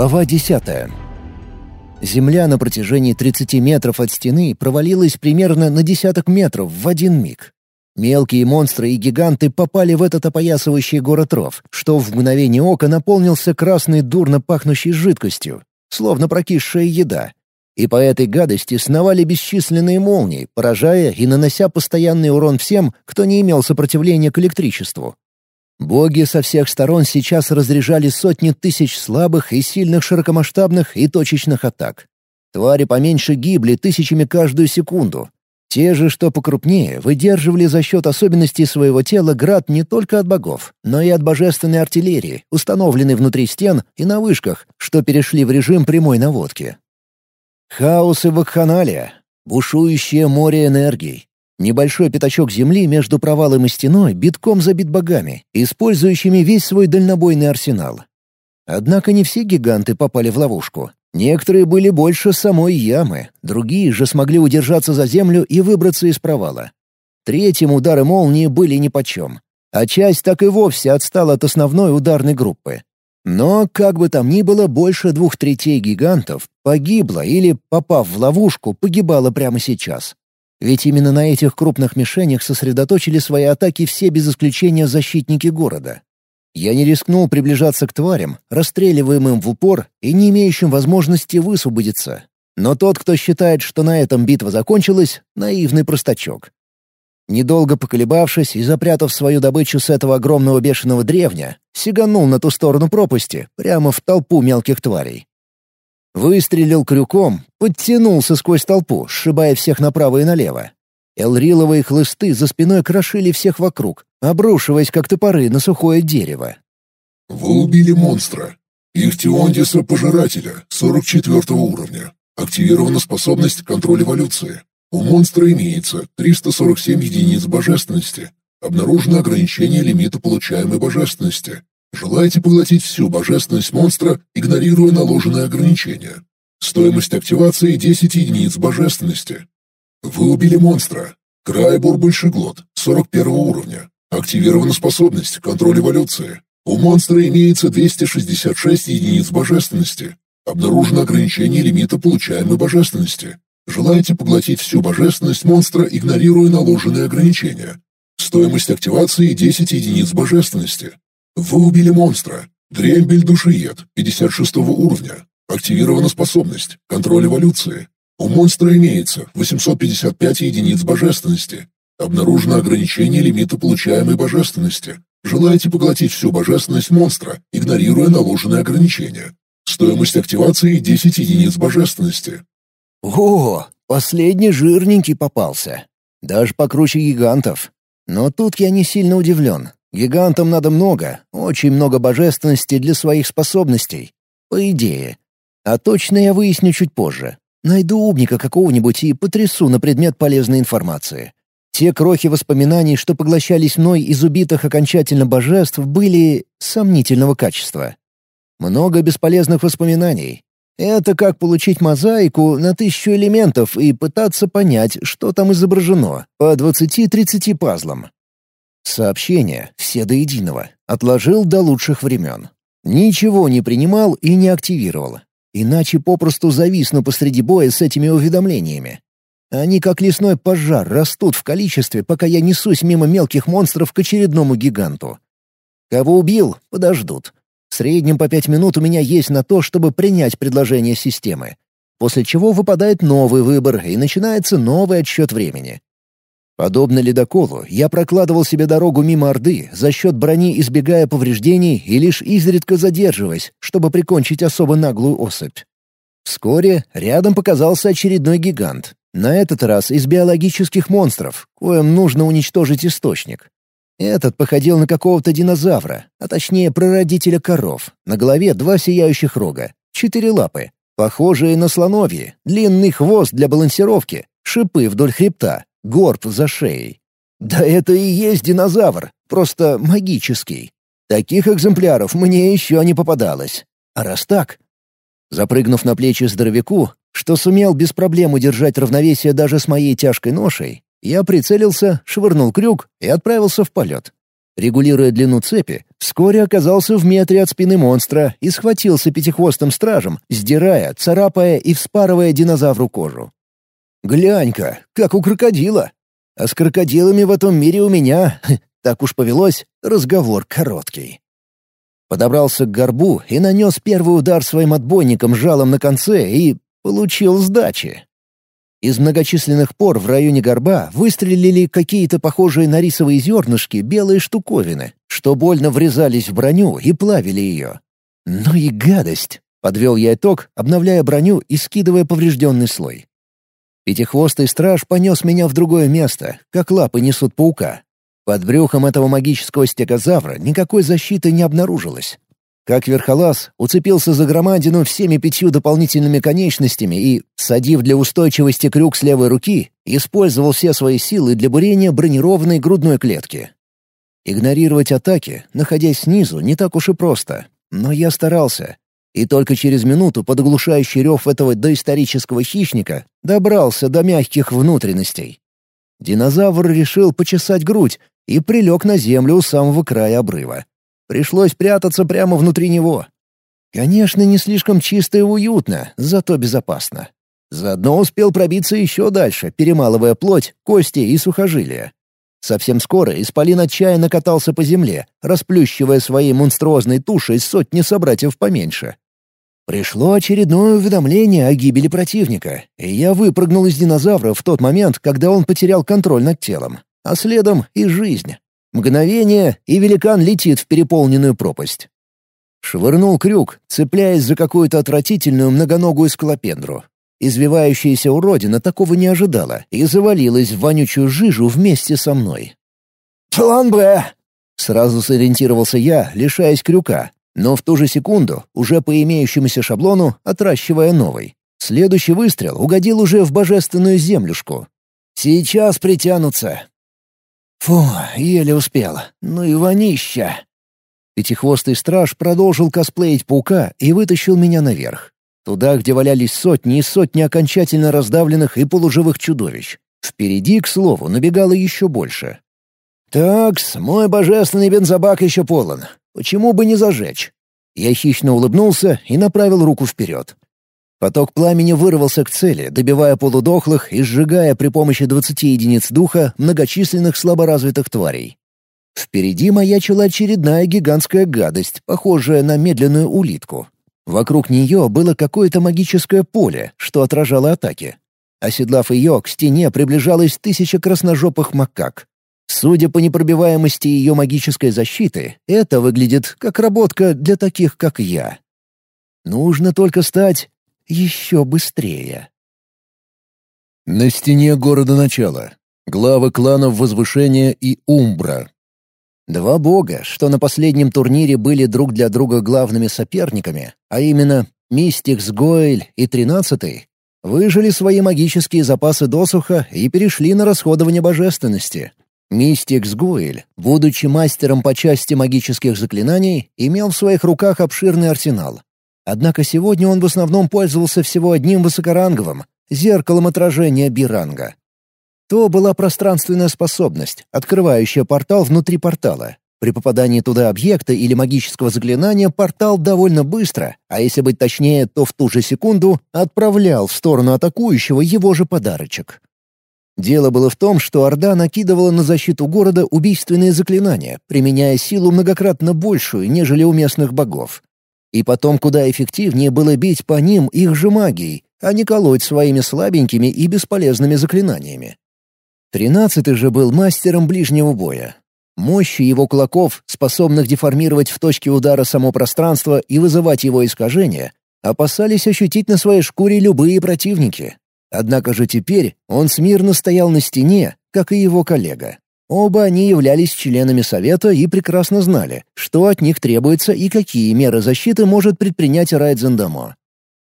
Глава 10. Земля на протяжении 30 метров от стены провалилась примерно на десяток метров в один миг. Мелкие монстры и гиганты попали в этот опоясывающий город ров, что в мгновение ока наполнился красной дурно пахнущей жидкостью, словно прокисшая еда. И по этой гадости сновали бесчисленные молнии, поражая и нанося постоянный урон всем, кто не имел сопротивления к электричеству. Боги со всех сторон сейчас разряжали сотни тысяч слабых и сильных широкомасштабных и точечных атак. Твари поменьше гибли тысячами каждую секунду. Те же, что покрупнее, выдерживали за счет особенностей своего тела град не только от богов, но и от божественной артиллерии, установленной внутри стен и на вышках, что перешли в режим прямой наводки. Хаос и вакханалия, бушующее море энергий, Небольшой пятачок земли между провалом и стеной битком забит богами, использующими весь свой дальнобойный арсенал. Однако не все гиганты попали в ловушку. Некоторые были больше самой ямы, другие же смогли удержаться за землю и выбраться из провала. Третьим удары молнии были нипочем, а часть так и вовсе отстала от основной ударной группы. Но, как бы там ни было, больше двух третей гигантов погибло или, попав в ловушку, погибало прямо сейчас. Ведь именно на этих крупных мишенях сосредоточили свои атаки все без исключения защитники города. Я не рискнул приближаться к тварям, расстреливаемым в упор и не имеющим возможности высвободиться. Но тот, кто считает, что на этом битва закончилась, — наивный простачок. Недолго поколебавшись и запрятав свою добычу с этого огромного бешеного древня, сиганул на ту сторону пропасти, прямо в толпу мелких тварей. Выстрелил крюком, подтянулся сквозь толпу, сшибая всех направо и налево. Элриловые хлысты за спиной крошили всех вокруг, обрушиваясь как топоры на сухое дерево. «Вы убили монстра. Ихтиондиса Пожирателя, 44 уровня. Активирована способность контроль эволюции. У монстра имеется 347 единиц божественности. Обнаружено ограничение лимита получаемой божественности. Желаете поглотить всю божественность монстра, игнорируя наложенные ограничения. Стоимость активации 10 единиц божественности. Вы убили монстра. Крайбур Большеглот, 41 уровня. Активирована способность контроль эволюции. У монстра имеется 266 единиц божественности. Обнаружено ограничение лимита получаемой божественности. Желаете поглотить всю божественность монстра, игнорируя наложенные ограничения. Стоимость активации 10 единиц божественности. Вы убили монстра. Дрембель-душиед, 56 уровня. Активирована способность «Контроль эволюции». У монстра имеется 855 единиц божественности. Обнаружено ограничение лимита получаемой божественности. Желаете поглотить всю божественность монстра, игнорируя наложенные ограничения. Стоимость активации 10 единиц божественности. О, последний жирненький попался. Даже покруче гигантов. Но тут я не сильно удивлен. Гигантам надо много, очень много божественности для своих способностей. По идее. А точно я выясню чуть позже. Найду умника какого-нибудь и потрясу на предмет полезной информации. Те крохи воспоминаний, что поглощались мной из убитых окончательно божеств, были сомнительного качества. Много бесполезных воспоминаний. Это как получить мозаику на тысячу элементов и пытаться понять, что там изображено, по 20-30 пазлам. Сообщения, все до единого, отложил до лучших времен. Ничего не принимал и не активировал. Иначе попросту зависну посреди боя с этими уведомлениями. Они, как лесной пожар, растут в количестве, пока я несусь мимо мелких монстров к очередному гиганту. Кого убил, подождут. В среднем по пять минут у меня есть на то, чтобы принять предложение системы. После чего выпадает новый выбор, и начинается новый отсчет времени. Подобно ледоколу, я прокладывал себе дорогу мимо Орды, за счет брони избегая повреждений и лишь изредка задерживаясь, чтобы прикончить особо наглую особь. Вскоре рядом показался очередной гигант. На этот раз из биологических монстров, коим нужно уничтожить источник. Этот походил на какого-то динозавра, а точнее прародителя коров. На голове два сияющих рога, четыре лапы, похожие на слоновьи, длинный хвост для балансировки, шипы вдоль хребта, горб за шеей. Да это и есть динозавр, просто магический. Таких экземпляров мне еще не попадалось. А раз так... Запрыгнув на плечи здоровяку, что сумел без проблем удержать равновесие даже с моей тяжкой ношей, я прицелился, швырнул крюк и отправился в полет. регулируя длину цепи, вскоре оказался в метре от спины монстра и схватился пятихвостым стражем, сдирая, царапая и вспарывая динозавру кожу. «Глянь-ка, как у крокодила!» А с крокодилами в этом мире у меня, так уж повелось, разговор короткий. Подобрался к горбу и нанес первый удар своим отбойником жалом на конце и получил сдачи. Из многочисленных пор в районе горба выстрелили какие-то похожие на рисовые зернышки белые штуковины, что больно врезались в броню и плавили ее. «Ну и гадость!» — подвел я итог, обновляя броню и скидывая поврежденный слой. Пятихвостый страж понес меня в другое место, как лапы несут паука. Под брюхом этого магического стегозавра никакой защиты не обнаружилось. Как верхолаз, уцепился за громадину всеми пятью дополнительными конечностями и, садив для устойчивости крюк с левой руки, использовал все свои силы для бурения бронированной грудной клетки. Игнорировать атаки, находясь снизу, не так уж и просто. Но я старался, и только через минуту под оглушающий рев этого доисторического хищника добрался до мягких внутренностей. Динозавр решил почесать грудь и прилег на землю у самого края обрыва. Пришлось прятаться прямо внутри него. Конечно, не слишком чисто и уютно, зато безопасно. Заодно успел пробиться еще дальше, перемалывая плоть, кости и сухожилия. Совсем скоро Исполин отчаянно катался по земле, расплющивая своей монструозной тушей сотни собратьев поменьше. Пришло очередное уведомление о гибели противника, и я выпрыгнул из динозавра в тот момент, когда он потерял контроль над телом, а следом и жизнь. Мгновение, и великан летит в переполненную пропасть. Швырнул крюк, цепляясь за какую-то отвратительную многоногую скалопендру. Извивающаяся уродина такого не ожидала и завалилась в вонючую жижу вместе со мной. «План Б!» Сразу сориентировался я, лишаясь крюка, но в ту же секунду, уже по имеющемуся шаблону, отращивая новый. Следующий выстрел угодил уже в божественную землюшку. «Сейчас притянутся!» Фу, еле успел. Ну и вонища. Пятихвостый страж продолжил косплеить паука и вытащил меня наверх. Туда, где валялись сотни и сотни окончательно раздавленных и полуживых чудовищ. Впереди, к слову, набегало еще больше. «Такс, мой божественный бензобак еще полон. Почему бы не зажечь?» Я хищно улыбнулся и направил руку вперед. Поток пламени вырвался к цели, добивая полудохлых и сжигая при помощи двадцати единиц духа многочисленных слаборазвитых тварей. Впереди маячила очередная гигантская гадость, похожая на медленную улитку. Вокруг нее было какое-то магическое поле, что отражало атаки. Оседлав ее, к стене приближалась тысяча красножопых макак. Судя по непробиваемости ее магической защиты, это выглядит как работка для таких, как я. Нужно только стать еще быстрее. На стене города начала. Главы кланов Возвышения и Умбра. Два бога, что на последнем турнире были друг для друга главными соперниками, а именно Мистикс Гоэль и Тринадцатый, выжили свои магические запасы досуха и перешли на расходование божественности. Мистикс Гоэль, будучи мастером по части магических заклинаний, имел в своих руках обширный арсенал. Однако сегодня он в основном пользовался всего одним высокоранговым — зеркалом отражения биранга. То была пространственная способность, открывающая портал внутри портала. При попадании туда объекта или магического заклинания портал довольно быстро, а если быть точнее, то в ту же секунду отправлял в сторону атакующего его же подарочек. Дело было в том, что Орда накидывала на защиту города убийственные заклинания, применяя силу многократно большую, нежели у местных богов. И потом куда эффективнее было бить по ним их же магией, а не колоть своими слабенькими и бесполезными заклинаниями. Тринадцатый же был мастером ближнего боя. Мощи его кулаков, способных деформировать в точке удара само пространство и вызывать его искажения, опасались ощутить на своей шкуре любые противники. Однако же теперь он смирно стоял на стене, как и его коллега. Оба они являлись членами Совета и прекрасно знали, что от них требуется и какие меры защиты может предпринять Райдзендамо.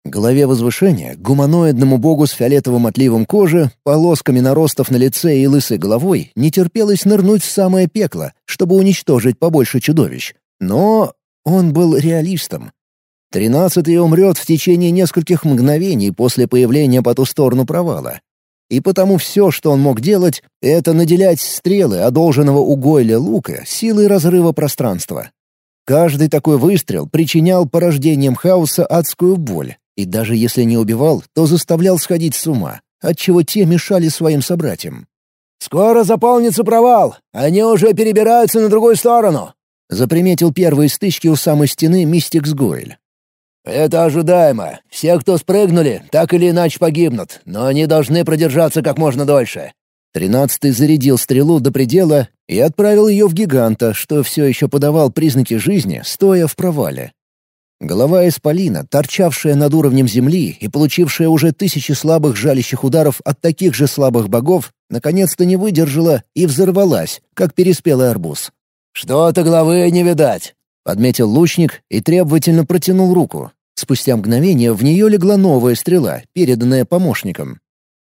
Главе возвышения, гуманоидному богу с фиолетовым отливом кожи, полосками наростов на лице и лысой головой, не терпелось нырнуть в самое пекло, чтобы уничтожить побольше чудовищ. Но он был реалистом. Тринадцатый умрет в течение нескольких мгновений после появления по ту сторону провала. И потому все, что он мог делать, это наделять стрелы одолженного у Гойля лука силой разрыва пространства. Каждый такой выстрел причинял порождением хаоса адскую боль, и даже если не убивал, то заставлял сходить с ума, отчего те мешали своим собратьям. «Скоро заполнится провал! Они уже перебираются на другую сторону!» Заприметил первые стычки у самой стены Мистикс Гойль. «Это ожидаемо. Все, кто спрыгнули, так или иначе погибнут, но они должны продержаться как можно дольше». Тринадцатый зарядил стрелу до предела и отправил ее в гиганта, что все еще подавал признаки жизни, стоя в провале. Голова исполина, торчавшая над уровнем земли и получившая уже тысячи слабых жалящих ударов от таких же слабых богов, наконец-то не выдержала и взорвалась, как переспелый арбуз. «Что-то головы не видать», — подметил лучник и требовательно протянул руку. Спустя мгновение в нее легла новая стрела, переданная помощником.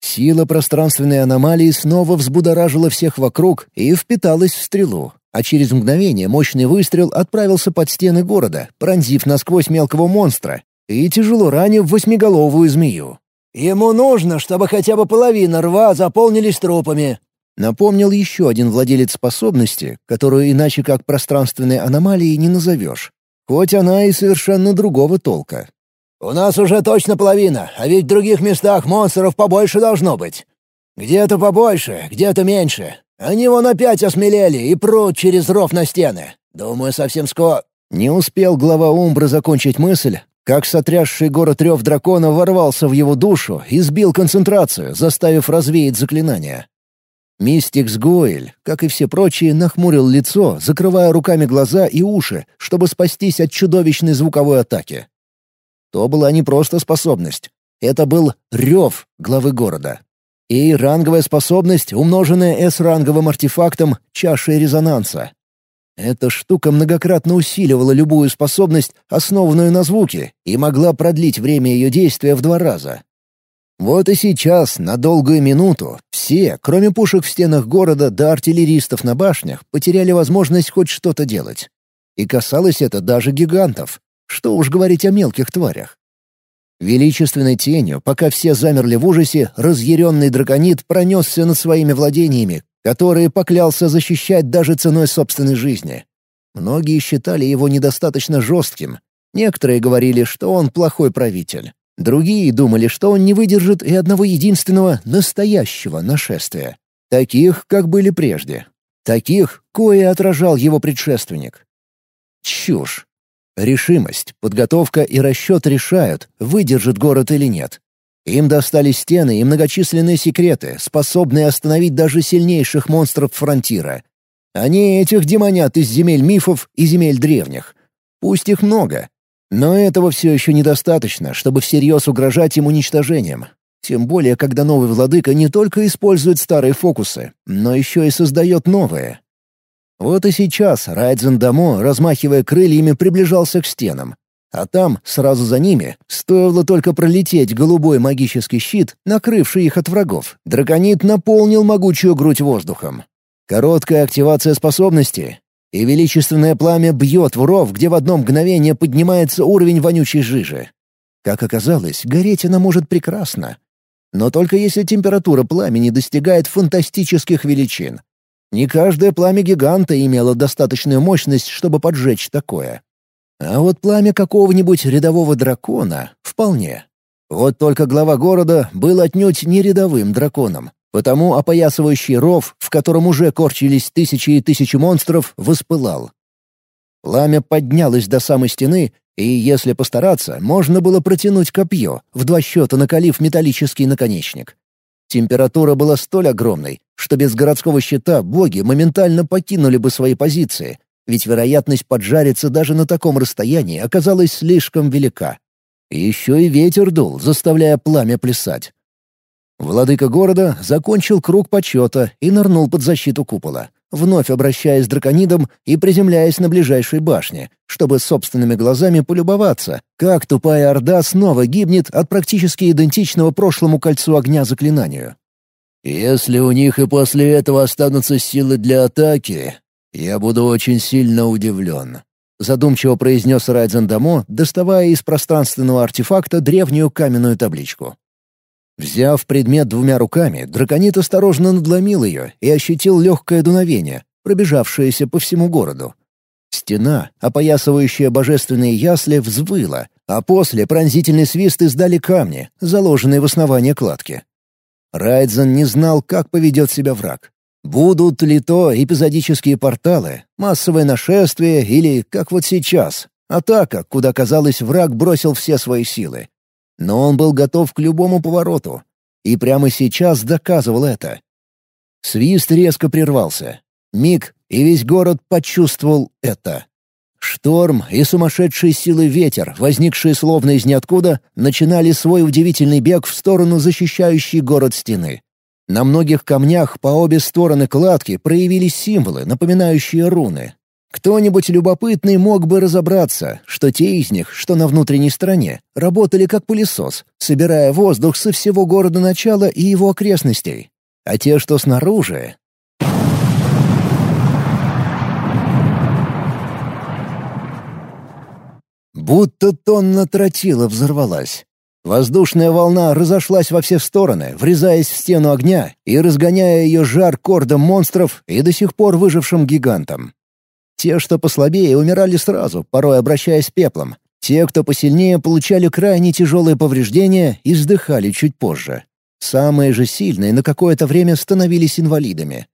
Сила пространственной аномалии снова взбудоражила всех вокруг и впиталась в стрелу, а через мгновение мощный выстрел отправился под стены города, пронзив насквозь мелкого монстра и тяжело ранив восьмиголовую змею. «Ему нужно, чтобы хотя бы половина рва заполнились трупами», напомнил еще один владелец способности, которую иначе как пространственной аномалией не назовешь. Хоть она и совершенно другого толка. «У нас уже точно половина, а ведь в других местах монстров побольше должно быть. Где-то побольше, где-то меньше. Они вон опять осмелели и прут через ров на стены. Думаю, совсем скоро...» Не успел глава Умбры закончить мысль, как сотрясший город рев дракона ворвался в его душу и сбил концентрацию, заставив развеять заклинание. Мистикс Гоэль, как и все прочие, нахмурил лицо, закрывая руками глаза и уши, чтобы спастись от чудовищной звуковой атаки. То была не просто способность. Это был рев главы города. И ранговая способность, умноженная S-ранговым артефактом чашей резонанса. Эта штука многократно усиливала любую способность, основанную на звуке, и могла продлить время ее действия в два раза. Вот и сейчас, на долгую минуту, все, кроме пушек в стенах города да артиллеристов на башнях, потеряли возможность хоть что-то делать. И касалось это даже гигантов. Что уж говорить о мелких тварях. Величественной тенью, пока все замерли в ужасе, разъяренный драконит пронесся над своими владениями, которые поклялся защищать даже ценой собственной жизни. Многие считали его недостаточно жестким. Некоторые говорили, что он плохой правитель. Другие думали, что он не выдержит и одного единственного настоящего нашествия. Таких, как были прежде. Таких, кое отражал его предшественник. Чушь. Решимость, подготовка и расчет решают, выдержит город или нет. Им достались стены и многочисленные секреты, способные остановить даже сильнейших монстров фронтира. Они этих демонят из земель мифов и земель древних. Пусть их много. Но этого все еще недостаточно, чтобы всерьез угрожать им уничтожением. Тем более, когда новый владыка не только использует старые фокусы, но еще и создает новые. Вот и сейчас Райдзен Дамо, размахивая крыльями, приближался к стенам. А там, сразу за ними, стоило только пролететь голубой магический щит, накрывший их от врагов, драконит наполнил могучую грудь воздухом. Короткая активация способности, и величественное пламя бьет в ров, где в одно мгновение поднимается уровень вонючей жижи. Как оказалось, гореть она может прекрасно. Но только если температура пламени достигает фантастических величин. Не каждое пламя гиганта имело достаточную мощность, чтобы поджечь такое. А вот пламя какого-нибудь рядового дракона — вполне. Вот только глава города был отнюдь не рядовым драконом, потому опоясывающий ров, в котором уже корчились тысячи и тысячи монстров, воспылал. Пламя поднялось до самой стены, и, если постараться, можно было протянуть копье, в два счета накалив металлический наконечник. Температура была столь огромной, что без городского щита боги моментально покинули бы свои позиции, ведь вероятность поджариться даже на таком расстоянии оказалась слишком велика. еще и ветер дул, заставляя пламя плясать. Владыка города закончил круг почета и нырнул под защиту купола, вновь обращаясь к драконидам и приземляясь на ближайшей башне, чтобы собственными глазами полюбоваться, как тупая орда снова гибнет от практически идентичного прошлому кольцу огня заклинанию. «Если у них и после этого останутся силы для атаки, я буду очень сильно удивлен», — задумчиво произнес Райдзен Дамо, доставая из пространственного артефакта древнюю каменную табличку. Взяв предмет двумя руками, драконит осторожно надломил ее и ощутил легкое дуновение, пробежавшееся по всему городу. Стена, опоясывающая божественные ясли, взвыла, а после пронзительный свист издали камни, заложенные в основание кладки. Райдзен не знал, как поведет себя враг. Будут ли то эпизодические порталы, массовое нашествие или, как вот сейчас, атака, куда, казалось, враг бросил все свои силы. Но он был готов к любому повороту. И прямо сейчас доказывал это. Свист резко прервался. Миг, и весь город почувствовал это. Шторм и сумасшедшие силы ветер, возникшие словно из ниоткуда, начинали свой удивительный бег в сторону защищающей город стены. На многих камнях по обе стороны кладки проявились символы, напоминающие руны. Кто-нибудь любопытный мог бы разобраться, что те из них, что на внутренней стороне, работали как пылесос, собирая воздух со всего города начала и его окрестностей. А те, что снаружи... Будто тонна тротила взорвалась. Воздушная волна разошлась во все стороны, врезаясь в стену огня и разгоняя ее жар кордом монстров и до сих пор выжившим гигантам. Те, что послабее, умирали сразу, порой обращаясь пеплом. Те, кто посильнее, получали крайне тяжелые повреждения и вздыхали чуть позже. Самые же сильные на какое-то время становились инвалидами.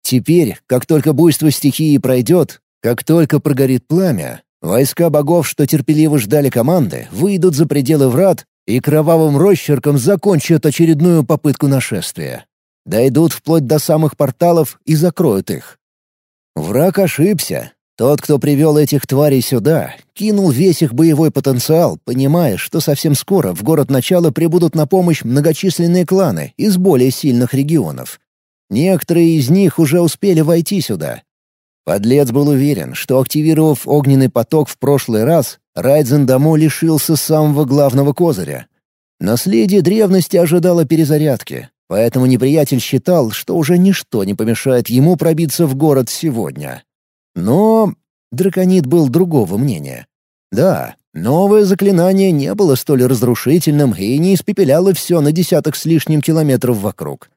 Теперь, как только буйство стихии пройдет, как только прогорит пламя, Войска богов, что терпеливо ждали команды, выйдут за пределы врат и кровавым росчерком закончат очередную попытку нашествия. Дойдут вплоть до самых порталов и закроют их. Враг ошибся. Тот, кто привел этих тварей сюда, кинул весь их боевой потенциал, понимая, что совсем скоро в город начала прибудут на помощь многочисленные кланы из более сильных регионов. Некоторые из них уже успели войти сюда, Подлец был уверен, что, активировав огненный поток в прошлый раз, Райдзен Дамо лишился самого главного козыря. Наследие древности ожидало перезарядки, поэтому неприятель считал, что уже ничто не помешает ему пробиться в город сегодня. Но драконит был другого мнения. Да, новое заклинание не было столь разрушительным и не испепеляло все на десяток с лишним километров вокруг.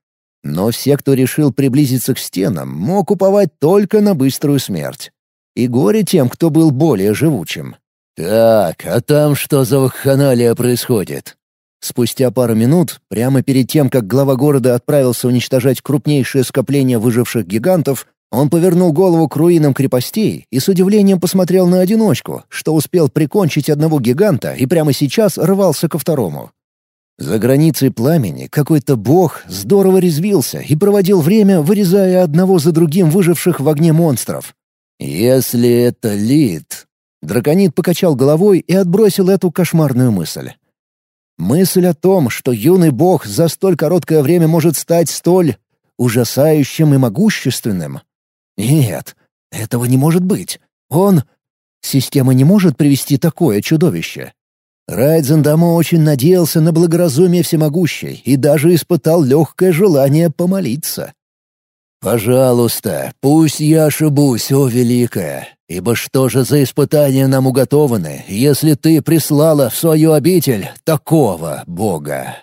Но все, кто решил приблизиться к стенам, мог уповать только на быструю смерть. И горе тем, кто был более живучим. «Так, а там что за вакханалия происходит?» Спустя пару минут, прямо перед тем, как глава города отправился уничтожать крупнейшее скопление выживших гигантов, он повернул голову к руинам крепостей и с удивлением посмотрел на одиночку, что успел прикончить одного гиганта и прямо сейчас рвался ко второму. За границей пламени какой-то бог здорово резвился и проводил время, вырезая одного за другим выживших в огне монстров. «Если это Лид...» Драконит покачал головой и отбросил эту кошмарную мысль. Мысль о том, что юный бог за столь короткое время может стать столь ужасающим и могущественным. Нет, этого не может быть. Он... Система не может привести такое чудовище. Райдзен Дамо очень надеялся на благоразумие всемогущей и даже испытал легкое желание помолиться. «Пожалуйста, пусть я ошибусь, о великая, ибо что же за испытания нам уготованы, если ты прислала в свою обитель такого бога?»